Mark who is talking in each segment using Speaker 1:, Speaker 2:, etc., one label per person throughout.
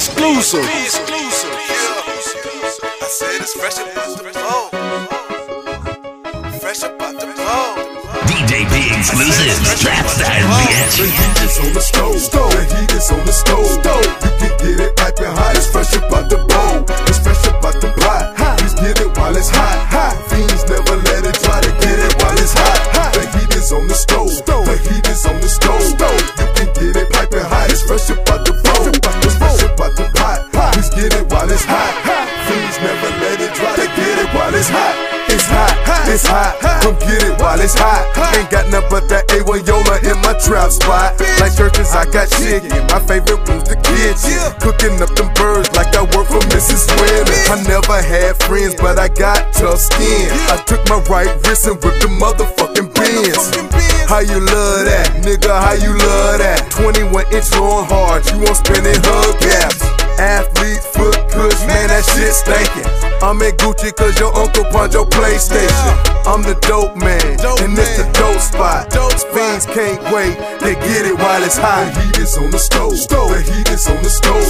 Speaker 1: exclusive. P exclusive. Yeah.
Speaker 2: I said it's fresh about the bowl. Fresh about the bowl.
Speaker 3: DJ P exclusive. Strap style BS.
Speaker 4: The heat is on the stove. stove. The heat is on the stove. stove. You can get it piping hot. It's fresh about the bowl. It's hot. Come get it while it's hot. Ain't got nothing but that A1 Yola in my trap spot. Like Church's, I got chicken. My favorite room's the kitchen. Cooking up them birds like I work for Mrs. Swim. I never had friends, but I got tough skin. I took my right wrist and ripped the motherfucking bins. How you love that, nigga? How you love that? 21 inch long hard, you won't spin it hug gaps. I'm in Gucci cause your uncle pawned your PlayStation. I'm the dope man, and this the dope spot. Fiends can't wait, they get it while it's hot. The heat is on the stove, the heat is on the stove.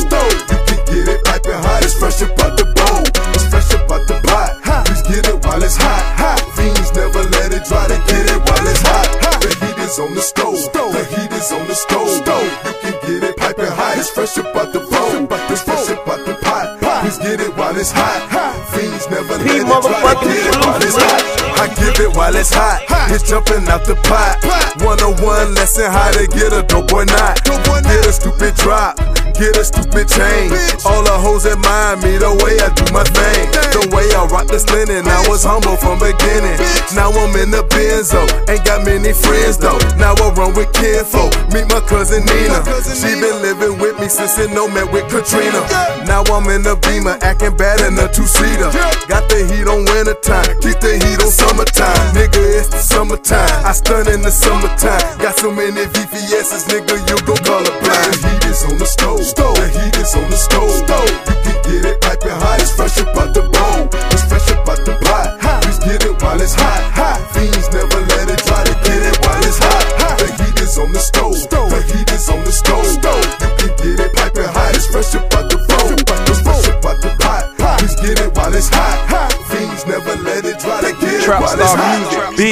Speaker 4: You can get it piping hot, it's fresh about the bowl. It's fresh about the pot, please get it while it's hot. Fiends never let it dry, they get it while it's hot. The heat is on the stove, the heat is on the stove. You can get it piping hot, it's fresh about the bowl. It's fresh about the pot, please get it while it's hot. Fiends never let it dry, get it while it's hot. I give it while it's hot, it's jumping out the pot. 101 lesson how to get a dope boy knot. Get a stupid drop, get a stupid chain. All the hoes admire me the way I do my thing. The way I rock this linen, I was humble from beginning. Now I'm in the benzo, ain't got many friends though. Now I run with kinfolk, meet my cousin Nina. She been living with me since it no met with Katrina. Now I'm in the beamer, acting bad in a two-seater. Got the heat on wintertime, keep the heat on summertime. Nigga, it's the summertime. I stun in the summertime. Got so many VVS's, nigga, you gon' colorblind. The heat is on the stove. The heat
Speaker 1: Trap star music.